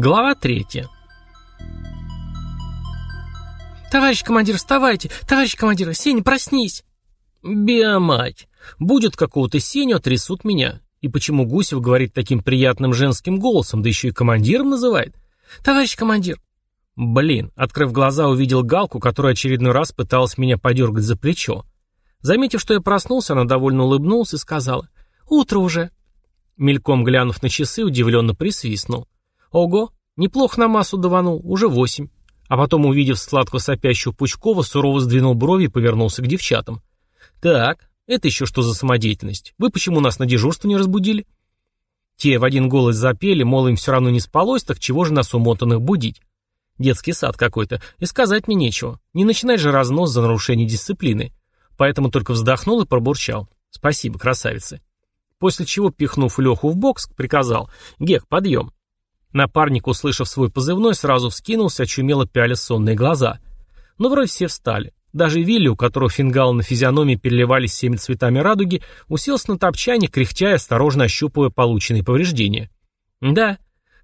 Глава третья. «Товарищ командир, вставайте! Товарищ командир, Сеня, проснись!» «Биомать! Будет какого-то Сеню, трясут меня. И почему Гусев говорит таким приятным женским голосом, да еще и командиром называет? Товарищ командир!» Блин, открыв глаза, увидел Галку, которая очередной раз пыталась меня подергать за плечо. Заметив, что я проснулся, она довольно улыбнулась и сказала «Утро уже». Мельком глянув на часы, удивленно присвистнул. «Ого, неплохо на массу даванул, уже восемь». А потом, увидев сладко сопящую Пучкова, сурово сдвинул брови и повернулся к девчатам. «Так, это еще что за самодеятельность? Вы почему нас на дежурство не разбудили?» Те в один голос запели, мол, им все равно не спалось, так чего же нас умотанных будить? Детский сад какой-то. И сказать мне нечего. Не начинай же разнос за нарушение дисциплины. Поэтому только вздохнул и пробурчал. Спасибо, красавицы. После чего, пихнув Леху в бокс, приказал. Гек, подъем. Напарник, услышав свой позывной, сразу вскинулся, очумело пяля сонные глаза. Но вроде все встали. Даже Вилли, у которого фингалы на физиономии переливались всеми цветами радуги, уселся на топчане, кряхтя и осторожно ощупывая полученные повреждения. Да,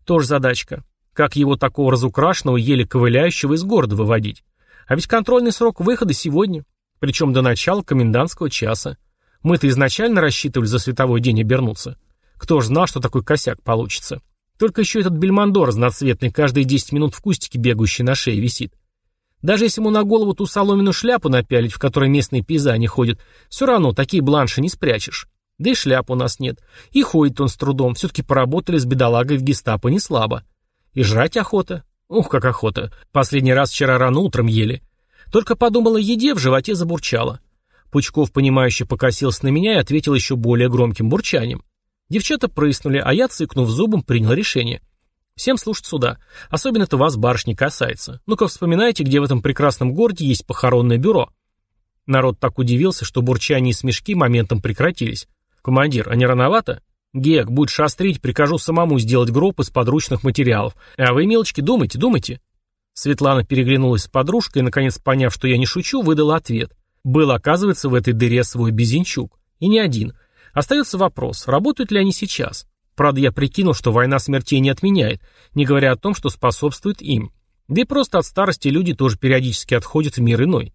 тоже задачка. Как его такого разукрашенного, еле ковыляющего из города выводить? А ведь контрольный срок выхода сегодня, причем до начала комендантского часа. Мы-то изначально рассчитывали за световой день обернуться. Кто ж знал, что такой косяк получится? Только еще этот бельмондо разноцветный, каждые 10 минут в кустике бегающий на шее висит. Даже если ему на голову ту соломенную шляпу напялить, в которой местные пейзани ходят, все равно такие бланши не спрячешь. Да и шляп у нас нет. И ходит он с трудом, все-таки поработали с бедолагой в гестапо не слабо. И жрать охота. Ух, как охота. Последний раз вчера рано утром ели. Только подумала еде, в животе забурчало. Пучков, понимающе покосился на меня и ответил еще более громким бурчанием. Девчата прыснули, а я, цыкнув зубом, принял решение. Всем слушать сюда. Особенно это вас, барышни, касается. Ну-ка вспоминайте, где в этом прекрасном городе есть похоронное бюро. Народ так удивился, что бурчание и смешки моментом прекратились. Командир, а не рановато? Гек, будь шастрить, прикажу самому сделать гроб из подручных материалов. А вы, мелочки, думайте, думайте. Светлана переглянулась с подружкой и, наконец, поняв, что я не шучу, выдала ответ. Был, оказывается, в этой дыре свой Безенчук. И не один. Остается вопрос, работают ли они сейчас. Правда, я прикинул, что война смертей не отменяет, не говоря о том, что способствует им. Да и просто от старости люди тоже периодически отходят в мир иной.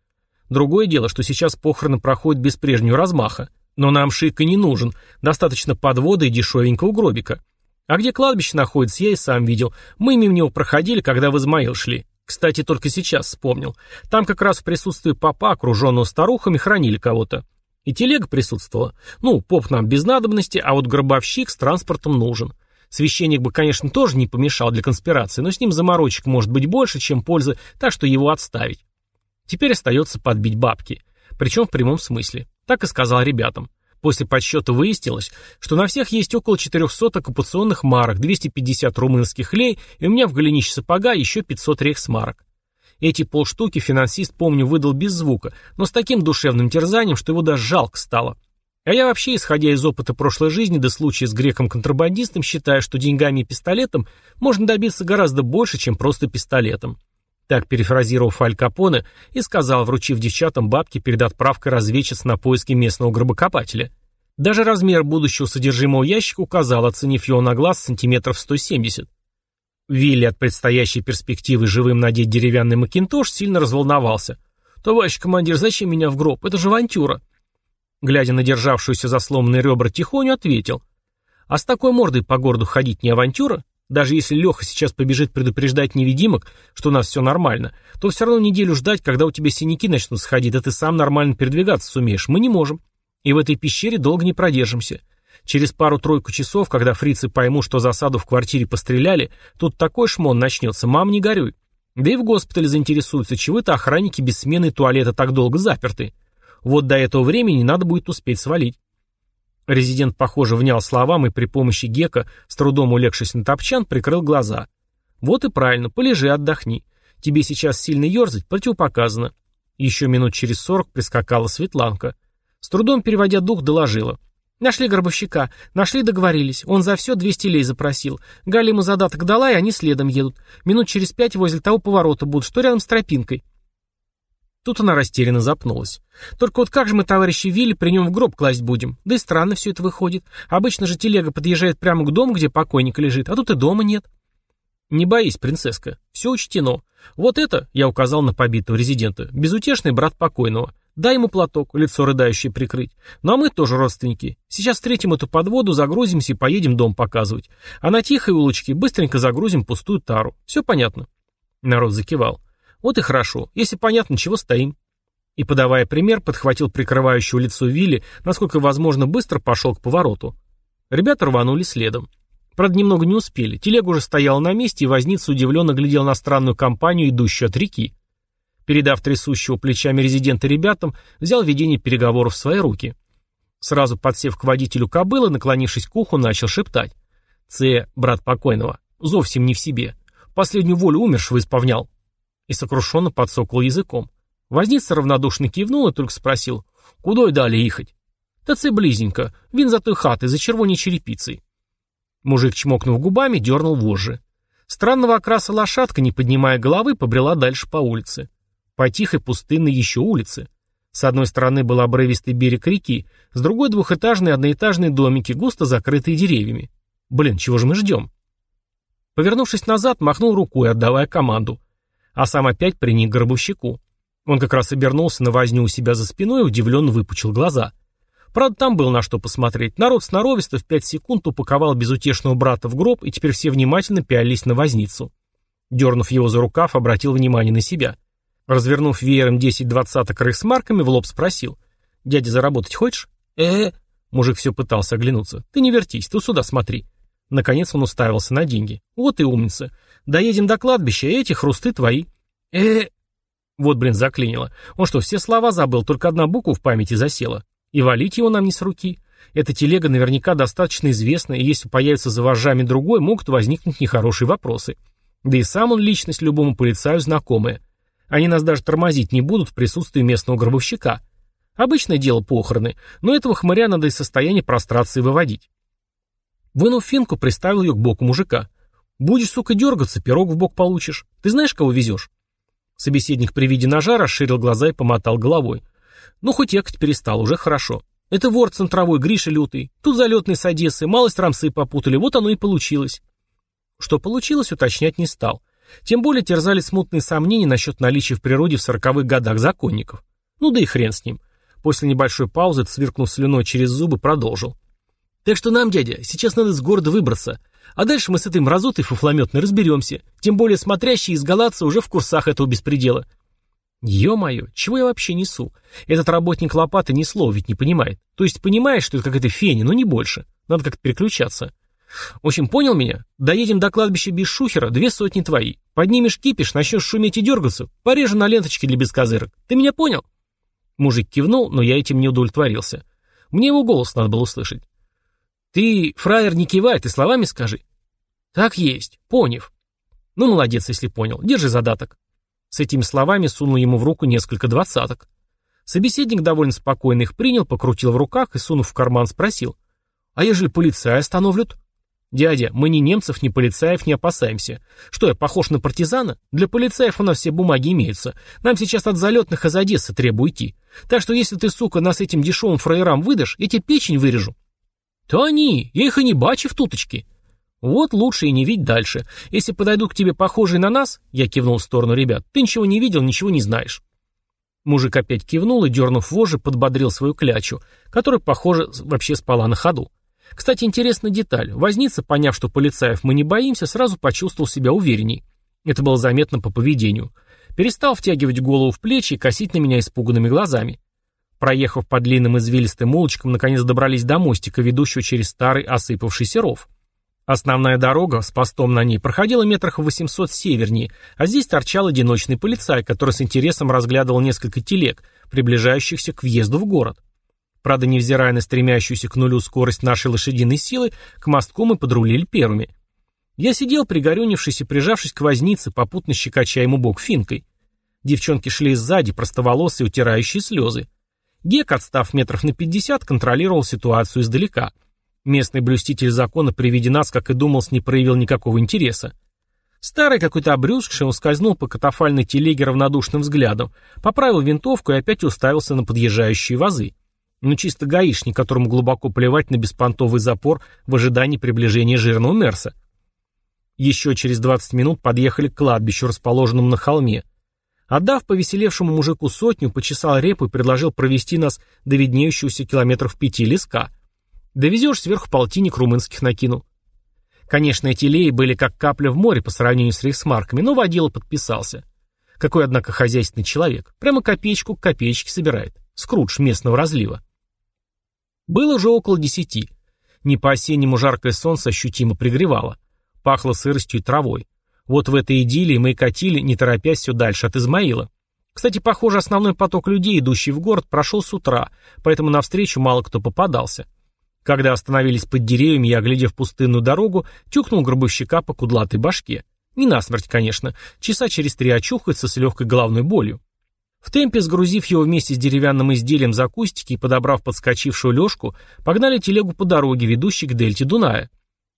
Другое дело, что сейчас похороны проходят без прежнего размаха. Но нам шика не нужен, достаточно подвода и дешевенького гробика. А где кладбище находится, я и сам видел. Мы мимо него проходили, когда в Измаил шли. Кстати, только сейчас вспомнил. Там как раз в присутствии папа, окруженного старухами, хранили кого-то. И телега присутствовала. Ну, поп нам без надобности, а вот гробовщик с транспортом нужен. Священник бы, конечно, тоже не помешал для конспирации, но с ним заморочек может быть больше, чем пользы, так что его отставить. Теперь остается подбить бабки. Причем в прямом смысле. Так и сказал ребятам. После подсчета выяснилось, что на всех есть около 400 оккупационных марок, 250 румынских лей, и у меня в голенище сапога еще 500 рейхсмарок. Эти полштуки финансист, помню, выдал без звука, но с таким душевным терзанием, что его даже жалко стало. А я вообще, исходя из опыта прошлой жизни до случая с греком-контрабандистом, считаю, что деньгами и пистолетом можно добиться гораздо больше, чем просто пистолетом. Так, перефразировав Аль Капоне, и сказал, вручив девчатам бабки перед отправкой разведчиц на поиски местного гробокопателя. Даже размер будущего содержимого ящика указал, оценив его на глаз сантиметров 170. Вилли от предстоящей перспективы живым надеть деревянный макинтош сильно разволновался. «Товарищ командир, зачем меня в гроб? Это же авантюра!» Глядя на державшуюся за сломанные ребра тихоню, ответил. «А с такой мордой по городу ходить не авантюра? Даже если Леха сейчас побежит предупреждать невидимок, что у нас все нормально, то все равно неделю ждать, когда у тебя синяки начнут сходить, да ты сам нормально передвигаться сумеешь. Мы не можем. И в этой пещере долго не продержимся. Через пару-тройку часов, когда фрицы поймут, что засаду в квартире постреляли, тут такой шмон начнется, мам, не горюй. Да и в госпитале заинтересуются, чего это охранники без смены туалета так долго заперты. Вот до этого времени надо будет успеть свалить. Резидент, похоже, внял словам и при помощи Гека, с трудом улегшись на топчан, прикрыл глаза. «Вот и правильно, полежи, отдохни. Тебе сейчас сильно ерзать противопоказано». Еще минут через сорок прискакала Светланка. С трудом переводя дух, доложила. «Нашли гробовщика. Нашли, договорились. Он за все 200 лей запросил. Галя ему задаток дала, и они следом едут. Минут через пять возле того поворота будут, что рядом с тропинкой». Тут она растерянно запнулась. «Только вот как же мы, товарищи Вилли, при нем в гроб класть будем? Да и странно все это выходит. Обычно же телега подъезжает прямо к дому, где покойник лежит, а тут и дома нет». «Не боись, принцесска. Все учтено. Вот это, я указал на побитого резидента, безутешный брат покойного. Дай ему платок, лицо рыдающее прикрыть. Ну а мы тоже родственники. Сейчас встретим эту подводу, загрузимся и поедем дом показывать. А на тихой улочке быстренько загрузим пустую тару. Все понятно?» Народ закивал. «Вот и хорошо. Если понятно, чего стоим?» И, подавая пример, подхватил прикрывающего лицо Вилли, насколько возможно, быстро пошел к повороту. Ребята рванули следом. Правда, немного не успели. Телега уже стояла на месте, и возница удивленно глядел на странную компанию, идущую от реки. Передав трясущего плечами резидента ребятам, взял ведение переговоров в свои руки. Сразу подсев к водителю кобылы, наклонившись к уху, начал шептать. «Це, брат покойного, зовсім не в себе. Последнюю волю умершего исполнял». И сокрушенно подсокал языком. Возница равнодушно кивнул и только спросил, «Куда и дали ехать?» «Та це близенько, він за той хаты, за червоней черепицей». Мужик, чмокнув губами, дернул вожжи. Странного окраса лошадка, не поднимая головы, побрела дальше по улице. По тихой пустынной еще улице. С одной стороны был обрывистый берег реки, с другой двухэтажные одноэтажные домики, густо закрытые деревьями. Блин, чего же мы ждем? Повернувшись назад, махнул рукой, отдавая команду. А сам опять приник к гробовщику. Он как раз обернулся на возню у себя за спиной и удивленно выпучил глаза. Правда, там было на что посмотреть. Народ сноровисто в пять секунд упаковал безутешного брата в гроб, и теперь все внимательно пялились на возницу. Дернув его за рукав, обратил внимание на себя. Развернув веером десять двадцаток рейхсмарками, в лоб спросил. «Дядя, заработать хочешь?» э Мужик все пытался оглянуться. «Ты не вертись, ты сюда смотри». Наконец он уставился на деньги. «Вот и умница. Доедем до кладбища, эти хрусты твои». э Вот, блин, заклинило. Он что, все слова забыл, только одна буква в памяти засела. И валить его нам не с руки. Эта телега наверняка достаточно известна, и если появится за вожжами другой, могут возникнуть нехорошие вопросы. Да и сам он личность любому полицаю знакомая. Они нас даже тормозить не будут в присутствии местного гробовщика. Обычное дело похороны, но этого хмыря надо из состояния прострации выводить. Вынув финку, приставил ее к боку мужика. «Будешь, сука, дергаться, пирог в бок получишь. Ты знаешь, кого везешь?» Собеседник при виде ножа расширил глаза и помотал головой. Ну, хоть ехать перестал, уже хорошо. Это вор центровой, Гриша лютый. Тут залетный с Одессы, малость рамсы попутали, вот оно и получилось. Что получилось, уточнять не стал. Тем более терзали смутные сомнения насчет наличия в природе в сороковых годах законников. Ну да и хрен с ним. После небольшой паузы, сверкнув слюной через зубы, продолжил. Так что нам, дядя, сейчас надо с города выбраться. А дальше мы с этой мразотой фуфлометной разберемся. Тем более смотрящие из Галатца уже в курсах этого беспредела. Ё-моё, чего я вообще несу? Этот работник лопаты ни слова ведь не понимает. То есть понимает, что это какая-то феня, но не больше. Надо как-то переключаться. В общем, понял меня? Доедем до кладбища без шухера, две сотни твои. Поднимешь кипиш, начнешь шуметь и дергаться, порежу на ленточке для бескозырок. Ты меня понял? Мужик кивнул, но я этим не удовлетворился. Мне его голос надо было услышать. Ты, фраер, не кивай, ты словами скажи. Так есть, поняв. Ну, молодец, если понял. Держи задаток. С этими словами сунул ему в руку несколько двадцаток. Собеседник довольно спокойно их принял, покрутил в руках и, сунув в карман, спросил. «А ежели полицаи остановлют?» «Дядя, мы ни немцев, ни полицаев не опасаемся. Что, я похож на партизана? Для полицаев у нас все бумаги имеются. Нам сейчас от залетных из Одессы требует уйти. Так что если ты, сука, нас этим дешевым фраерам выдашь, я тебе печень вырежу». «То они, я их и не бачу в туточке». Вот лучше и не видеть дальше. Если подойдут к тебе похожие на нас, я кивнул в сторону ребят, ты ничего не видел, ничего не знаешь. Мужик опять кивнул и, дернув вожжи, подбодрил свою клячу, которая, похоже, вообще спала на ходу. Кстати, интересная деталь. Возница, поняв, что полицаев мы не боимся, сразу почувствовал себя уверенней. Это было заметно по поведению. Перестал втягивать голову в плечи и косить на меня испуганными глазами. Проехав по длинным извилистым улочкам, наконец добрались до мостика, ведущего через старый осыпавшийся ров. Основная дорога с постом на ней проходила метрах в 800 севернее, а здесь торчал одиночный полицай, который с интересом разглядывал несколько телег, приближающихся к въезду в город. Правда, невзирая на стремящуюся к нулю скорость нашей лошадиной силы, к мостку мы подрулили первыми. Я сидел, пригорюнившись и прижавшись к вознице, попутно щекоча ему бок финкой. Девчонки шли сзади, простоволосые, утирающие слезы. Гек, отстав метров на пятьдесят, контролировал ситуацию издалека — Местный блюститель закона при виде нас, как и думал, не проявил никакого интереса. Старый какой-то обрюзгший, он скользнул по катафальной телеге равнодушным взглядом, поправил винтовку и опять уставился на подъезжающие вазы. Ну, чисто гаишник, которому глубоко плевать на беспонтовый запор в ожидании приближения жирного Мерса. Еще через 20 минут подъехали к кладбищу, расположенному на холме. Отдав повеселевшему мужику сотню, почесал репу и предложил провести нас до виднеющегося километров пяти леска. Довезешь, сверху полтинник румынских накинул. Конечно, эти леи были как капля в море по сравнению с рейхсмарками, но водила подписался. Какой, однако, хозяйственный человек. Прямо копеечку к копеечке собирает. Скрудж местного разлива. Было уже около десяти. Не по-осеннему жаркое солнце ощутимо пригревало. Пахло сыростью и травой. Вот в этой идиллии мы и катили, не торопясь все дальше, от Измаила. Кстати, похоже, основной поток людей, идущий в город, прошел с утра, поэтому навстречу мало кто попадался. Когда остановились под деревьями, я, в пустынную дорогу, тюкнул гробовщика по кудлатой башке. Не насмерть, конечно, часа через три очухается с легкой головной болью. В темпе, сгрузив его вместе с деревянным изделием за кустики и подобрав подскочившую лёжку, погнали телегу по дороге, ведущей к дельте Дуная.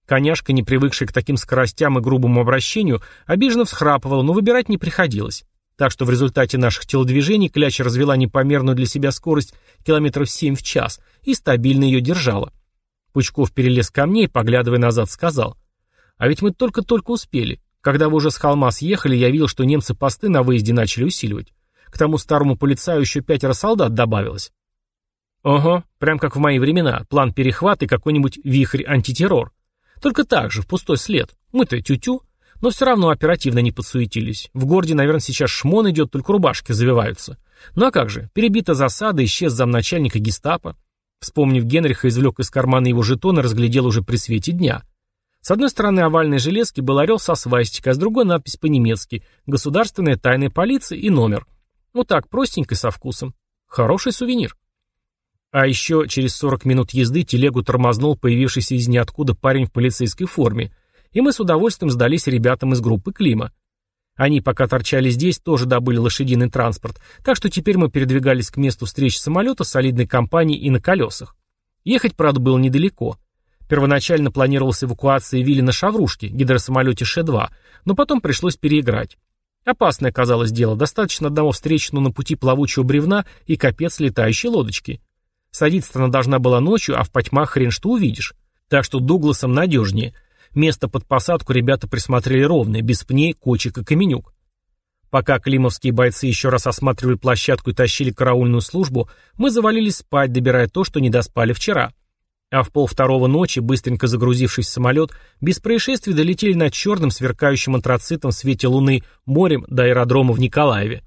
Коняшка, не привыкшая к таким скоростям и грубому обращению, обиженно всхрапывала, но выбирать не приходилось. Так что в результате наших телодвижений кляча развела непомерную для себя скорость километров 7 в час и стабильно ее держала. Пучков перелез ко мне и, поглядывая назад, сказал, «А ведь мы только-только успели. Когда вы уже с холма съехали, я видел, что немцы посты на выезде начали усиливать. К тому старому полицаю еще пятеро солдат добавилось». «Ого, прям как в мои времена, план перехват и какой-нибудь вихрь-антитеррор. Только так же, в пустой след. Мы-то тю-тю, но все равно оперативно не подсуетились. В городе, наверное, сейчас шмон идет, только рубашки завиваются. Ну а как же, перебита засада, исчез замначальника гестапо. Вспомнив Генриха, извлек из кармана его жетон и разглядел уже при свете дня. С одной стороны овальной железки был орел со свастикой, а с другой надпись по-немецки «Государственная тайная полиция» и номер. Вот так, простенько со вкусом. Хороший сувенир. А еще через 40 минут езды телегу тормознул появившийся из ниоткуда парень в полицейской форме, и мы с удовольствием сдались ребятам из группы Клима. Они, пока торчали здесь, тоже добыли лошадиный транспорт, так что теперь мы передвигались к месту встречи самолета солидной компании и на колесах. Ехать, правда, было недалеко. Первоначально планировалась эвакуация Вилли на Шаврушке, гидросамолете Ш-2, но потом пришлось переиграть. Опасное оказалось дело, достаточно одного встречного на пути плавучего бревна и капец летающей лодочки. Садиться она должна была ночью, а в потьмах хрен что увидишь. Так что Дугласом надежнее. Место под посадку ребята присмотрели ровное, без пней, кочек и каменюк. Пока климовские бойцы еще раз осматривали площадку и тащили караульную службу, мы завалились спать, добирая то, что не доспали вчера. А в полвторого ночи, быстренько загрузившись в самолет, без происшествий долетели над черным, сверкающим антрацитом в свете луны морем до аэродрома в Николаеве.